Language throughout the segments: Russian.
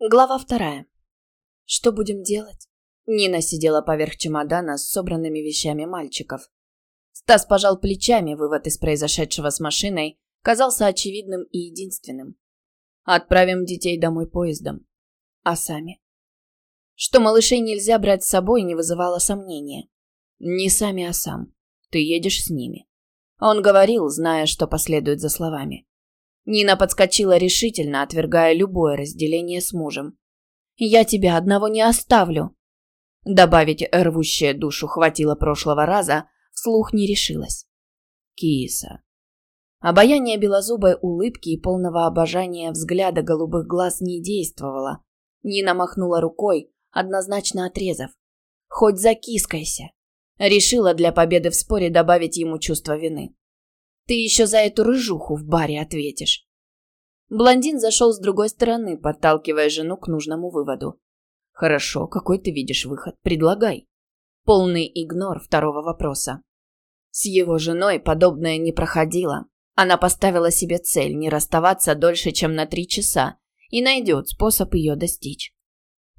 Глава вторая. Что будем делать? Нина сидела поверх чемодана с собранными вещами мальчиков. Стас пожал плечами, вывод из произошедшего с машиной казался очевидным и единственным. Отправим детей домой поездом. А сами? Что малышей нельзя брать с собой, не вызывало сомнения. Не сами, а сам. Ты едешь с ними. Он говорил, зная, что последует за словами. Нина подскочила решительно, отвергая любое разделение с мужем. «Я тебя одного не оставлю!» Добавить рвущее душу хватило прошлого раза, вслух не решилась. Киса. Обаяние белозубой улыбки и полного обожания взгляда голубых глаз не действовало. Нина махнула рукой, однозначно отрезав. «Хоть закискайся!» Решила для победы в споре добавить ему чувство вины. Ты еще за эту рыжуху в баре ответишь. Блондин зашел с другой стороны, подталкивая жену к нужному выводу. Хорошо, какой ты видишь выход? Предлагай. Полный игнор второго вопроса. С его женой подобное не проходило. Она поставила себе цель не расставаться дольше, чем на три часа, и найдет способ ее достичь.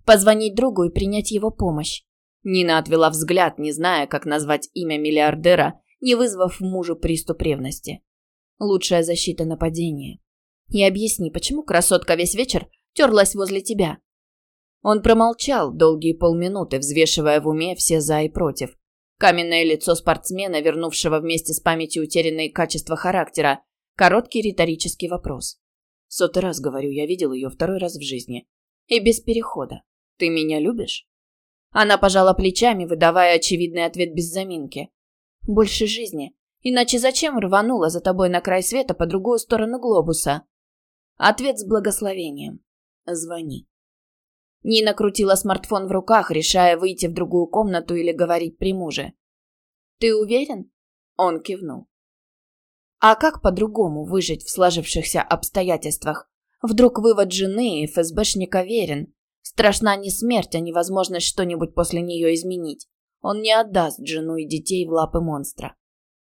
Позвонить другу и принять его помощь. Нина отвела взгляд, не зная, как назвать имя миллиардера не вызвав мужу приступ ревности. Лучшая защита нападения. И объясни, почему красотка весь вечер терлась возле тебя? Он промолчал долгие полминуты, взвешивая в уме все за и против. Каменное лицо спортсмена, вернувшего вместе с памятью утерянные качества характера. Короткий риторический вопрос. Сотый раз говорю, я видел ее второй раз в жизни. И без перехода. Ты меня любишь? Она пожала плечами, выдавая очевидный ответ без заминки. Больше жизни. Иначе зачем рванула за тобой на край света по другую сторону глобуса? Ответ с благословением. Звони. Нина крутила смартфон в руках, решая выйти в другую комнату или говорить при муже. «Ты уверен?» Он кивнул. А как по-другому выжить в сложившихся обстоятельствах? Вдруг вывод жены и ФСБшника верен. Страшна не смерть, а невозможность что-нибудь после нее изменить. Он не отдаст жену и детей в лапы монстра.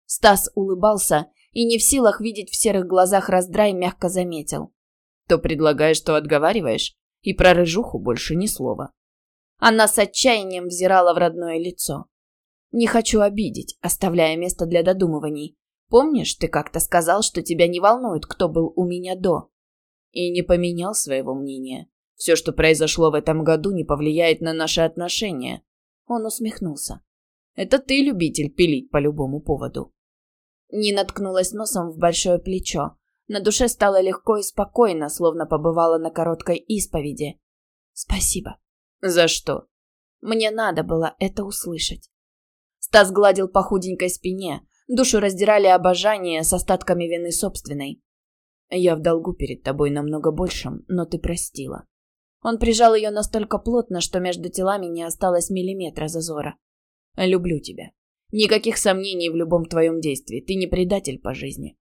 Стас улыбался и не в силах видеть в серых глазах раздрай мягко заметил. То предлагаешь, то отговариваешь, и про рыжуху больше ни слова. Она с отчаянием взирала в родное лицо. Не хочу обидеть, оставляя место для додумываний. Помнишь, ты как-то сказал, что тебя не волнует, кто был у меня до? И не поменял своего мнения. Все, что произошло в этом году, не повлияет на наши отношения. Он усмехнулся. «Это ты любитель пилить по любому поводу». Не наткнулась носом в большое плечо. На душе стало легко и спокойно, словно побывала на короткой исповеди. «Спасибо». «За что?» Мне надо было это услышать. Стас гладил по худенькой спине. Душу раздирали обожание с остатками вины собственной. «Я в долгу перед тобой намного большим, но ты простила. Он прижал ее настолько плотно, что между телами не осталось миллиметра зазора. «Люблю тебя. Никаких сомнений в любом твоем действии. Ты не предатель по жизни».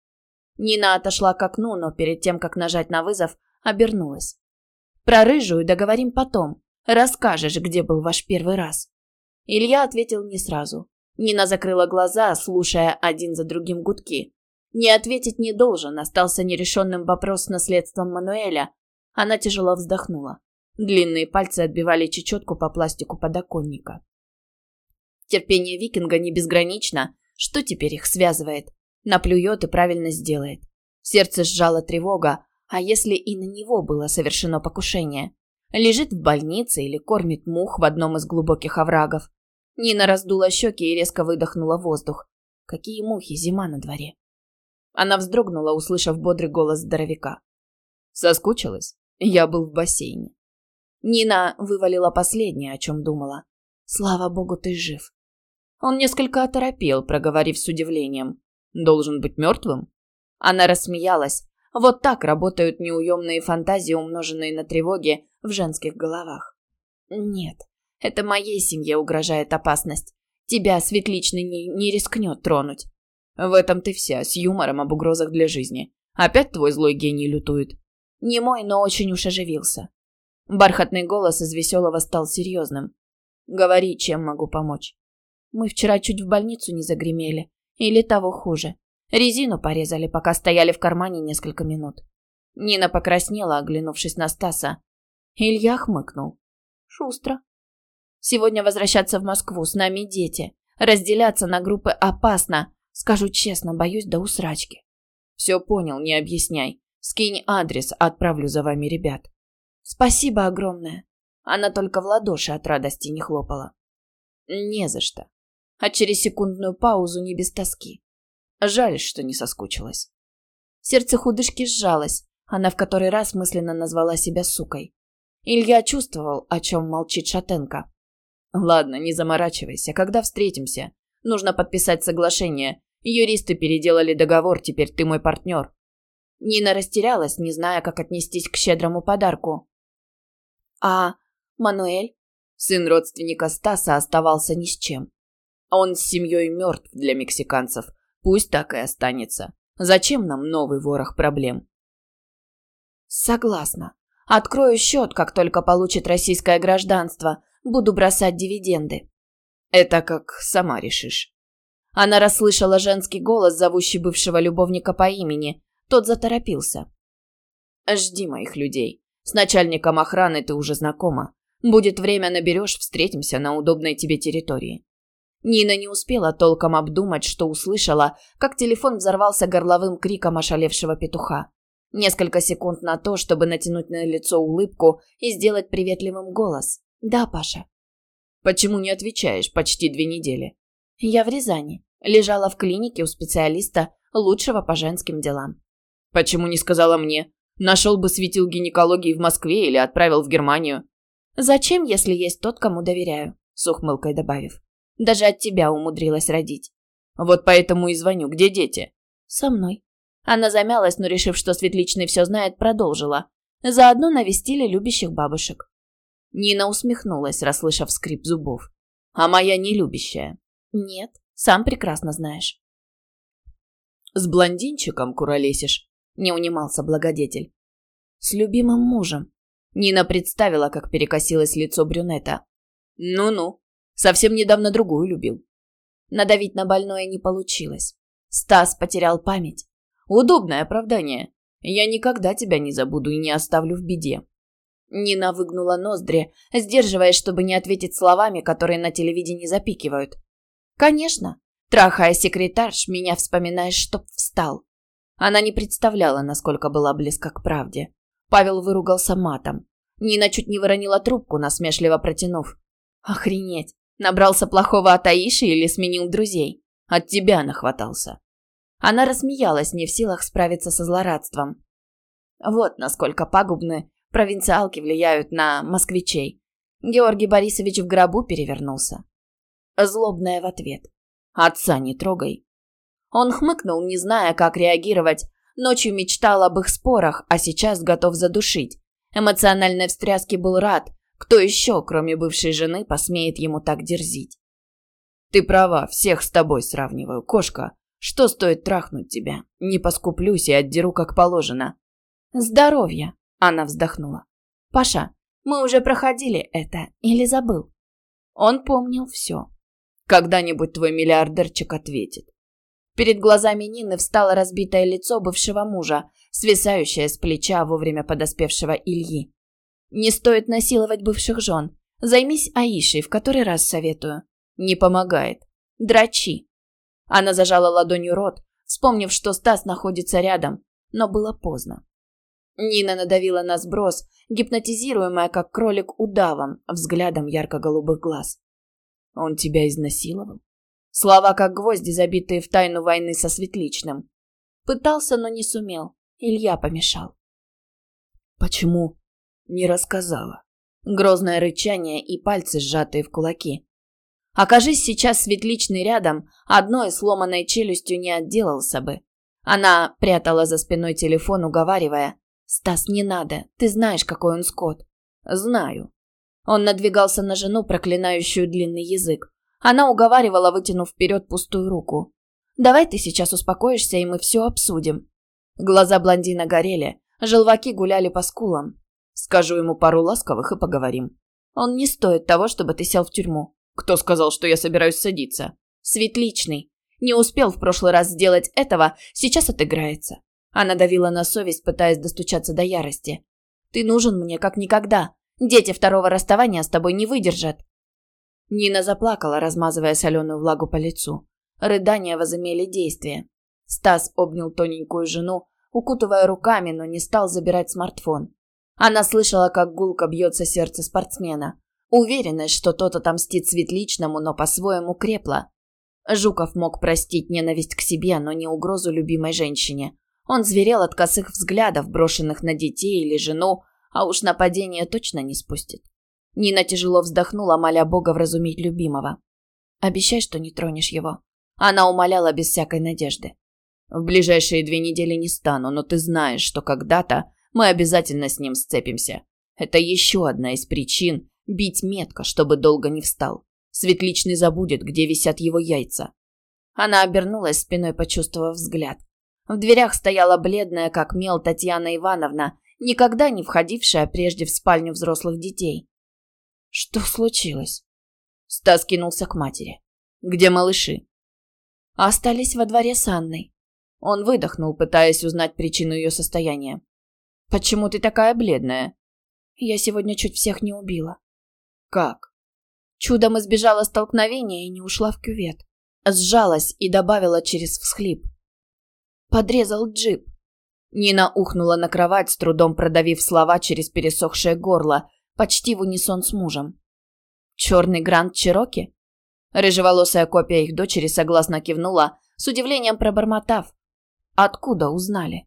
Нина отошла к окну, но перед тем, как нажать на вызов, обернулась. «Про рыжую договорим потом. Расскажешь, где был ваш первый раз». Илья ответил не сразу. Нина закрыла глаза, слушая один за другим гудки. Не ответить не должен, остался нерешенным вопрос с наследством Мануэля. Она тяжело вздохнула. Длинные пальцы отбивали чечетку по пластику подоконника. Терпение викинга не безгранично. Что теперь их связывает? Наплюет и правильно сделает. Сердце сжало тревога. А если и на него было совершено покушение? Лежит в больнице или кормит мух в одном из глубоких оврагов. Нина раздула щеки и резко выдохнула воздух. Какие мухи, зима на дворе. Она вздрогнула, услышав бодрый голос здоровяка. Соскучилась? Я был в бассейне. Нина вывалила последнее, о чем думала. «Слава богу, ты жив». Он несколько оторопел, проговорив с удивлением. «Должен быть мертвым?» Она рассмеялась. Вот так работают неуемные фантазии, умноженные на тревоги в женских головах. «Нет, это моей семье угрожает опасность. Тебя Светличный не, не рискнет тронуть». «В этом ты вся, с юмором об угрозах для жизни. Опять твой злой гений лютует?» «Не мой, но очень уж оживился. Бархатный голос из веселого стал серьезным. «Говори, чем могу помочь». «Мы вчера чуть в больницу не загремели. Или того хуже. Резину порезали, пока стояли в кармане несколько минут». Нина покраснела, оглянувшись на Стаса. Илья хмыкнул. Шустро. Сегодня возвращаться в Москву, с нами дети. Разделяться на группы опасно. Скажу честно, боюсь до усрачки. Все понял, не объясняй. Скинь адрес, отправлю за вами ребят. Спасибо огромное. Она только в ладоши от радости не хлопала. Не за что. А через секундную паузу не без тоски. Жаль, что не соскучилась. Сердце худышки сжалось. Она в который раз мысленно назвала себя сукой. Илья чувствовал, о чем молчит Шатенко. «Ладно, не заморачивайся. Когда встретимся? Нужно подписать соглашение. Юристы переделали договор, теперь ты мой партнер». Нина растерялась, не зная, как отнестись к щедрому подарку. «А Мануэль?» Сын родственника Стаса оставался ни с чем. Он с семьей мертв для мексиканцев. Пусть так и останется. Зачем нам новый ворох проблем? Согласна. Открою счет, как только получит российское гражданство. Буду бросать дивиденды. Это как сама решишь. Она расслышала женский голос, зовущий бывшего любовника по имени. Тот заторопился. «Жди моих людей. С начальником охраны ты уже знакома. Будет время, наберешь, встретимся на удобной тебе территории». Нина не успела толком обдумать, что услышала, как телефон взорвался горловым криком ошалевшего петуха. Несколько секунд на то, чтобы натянуть на лицо улыбку и сделать приветливым голос. «Да, Паша». «Почему не отвечаешь почти две недели?» «Я в Рязани. Лежала в клинике у специалиста, лучшего по женским делам». «Почему не сказала мне? Нашел бы светил гинекологии в Москве или отправил в Германию». «Зачем, если есть тот, кому доверяю?» с ухмылкой добавив. Даже от тебя умудрилась родить. Вот поэтому и звоню. Где дети? Со мной. Она замялась, но, решив, что Светличный все знает, продолжила. Заодно навестили любящих бабушек. Нина усмехнулась, расслышав скрип зубов. А моя не любящая. Нет, сам прекрасно знаешь. С блондинчиком куролесишь, не унимался благодетель. С любимым мужем. Нина представила, как перекосилось лицо брюнета. Ну-ну, Совсем недавно другую любил. Надавить на больное не получилось. Стас потерял память. Удобное оправдание. Я никогда тебя не забуду и не оставлю в беде. Нина выгнула ноздри, сдерживаясь, чтобы не ответить словами, которые на телевидении запикивают. «Конечно. Трахая секретарш, меня вспоминаешь, чтоб встал». Она не представляла, насколько была близка к правде. Павел выругался матом. Нина чуть не выронила трубку, насмешливо протянув. «Охренеть! Набрался плохого от Аиши или сменил друзей? От тебя нахватался. Она рассмеялась, не в силах справиться со злорадством. Вот насколько пагубны провинциалки влияют на москвичей. Георгий Борисович в гробу перевернулся. Злобная в ответ. Отца не трогай. Он хмыкнул, не зная, как реагировать. Ночью мечтал об их спорах, а сейчас готов задушить. Эмоциональной встряске был рад, кто еще, кроме бывшей жены, посмеет ему так дерзить? Ты права, всех с тобой сравниваю, кошка. Что стоит трахнуть тебя? Не поскуплюсь и отдеру как положено. Здоровья, она вздохнула. Паша, мы уже проходили это или забыл? Он помнил все. Когда-нибудь твой миллиардерчик ответит. Перед глазами Нины встало разбитое лицо бывшего мужа, свисающее с плеча вовремя подоспевшего Ильи. Не стоит насиловать бывших жен. Займись Аишей, в который раз советую. Не помогает. Драчи. Она зажала ладонью рот, вспомнив, что Стас находится рядом, но было поздно. Нина надавила на сброс, гипнотизируемая, как кролик удавом, взглядом ярко-голубых глаз. «Он тебя изнасиловал?» Слова, как гвозди, забитые в тайну войны со Светличным. Пытался, но не сумел. Илья помешал. «Почему?» Не рассказала. Грозное рычание и пальцы, сжатые в кулаки. Окажись сейчас Светличный рядом, одной сломанной челюстью не отделался бы. Она прятала за спиной телефон, уговаривая. «Стас, не надо. Ты знаешь, какой он скот». «Знаю». Он надвигался на жену, проклинающую длинный язык. Она уговаривала, вытянув вперед пустую руку. «Давай ты сейчас успокоишься, и мы все обсудим». Глаза блондина горели, желваки гуляли по скулам. Скажу ему пару ласковых и поговорим. Он не стоит того, чтобы ты сел в тюрьму. Кто сказал, что я собираюсь садиться? Светличный. Не успел в прошлый раз сделать этого, сейчас отыграется. Она давила на совесть, пытаясь достучаться до ярости. Ты нужен мне как никогда. Дети второго расставания с тобой не выдержат». Нина заплакала, размазывая соленую влагу по лицу. Рыдания возымели действие. Стас обнял тоненькую жену, укутывая руками, но не стал забирать смартфон. Она слышала, как гулко бьется сердце спортсмена. Уверенность, что тот отомстит Светличному, но по-своему крепла. Жуков мог простить ненависть к себе, но не угрозу любимой женщине. Он зверел от косых взглядов, брошенных на детей или жену, а уж нападение точно не спустит. Нина тяжело вздохнула, моля Бога вразумить любимого. «Обещай, что не тронешь его». Она умоляла без всякой надежды. «В ближайшие две недели не стану, но ты знаешь, что когда-то мы обязательно с ним сцепимся. Это еще одна из причин бить метко, чтобы долго не встал. Светличный забудет, где висят его яйца». Она обернулась, спиной почувствовав взгляд. В дверях стояла бледная, как мел, Татьяна Ивановна, никогда не входившая прежде в спальню взрослых детей. «Что случилось?» Стас кинулся к матери. «Где малыши?» Остались во дворе с Анной. Он выдохнул, пытаясь узнать причину ее состояния. «Почему ты такая бледная?» «Я сегодня чуть всех не убила». «Как?» Чудом избежала столкновения и не ушла в кювет. Сжалась и добавила через всхлип. Подрезал джип. Нина ухнула на кровать, с трудом продавив слова через пересохшее горло, почти в унисон с мужем. «Черный Гранд Чироки?» Рыжеволосая копия их дочери согласно кивнула, с удивлением пробормотав. «Откуда узнали?»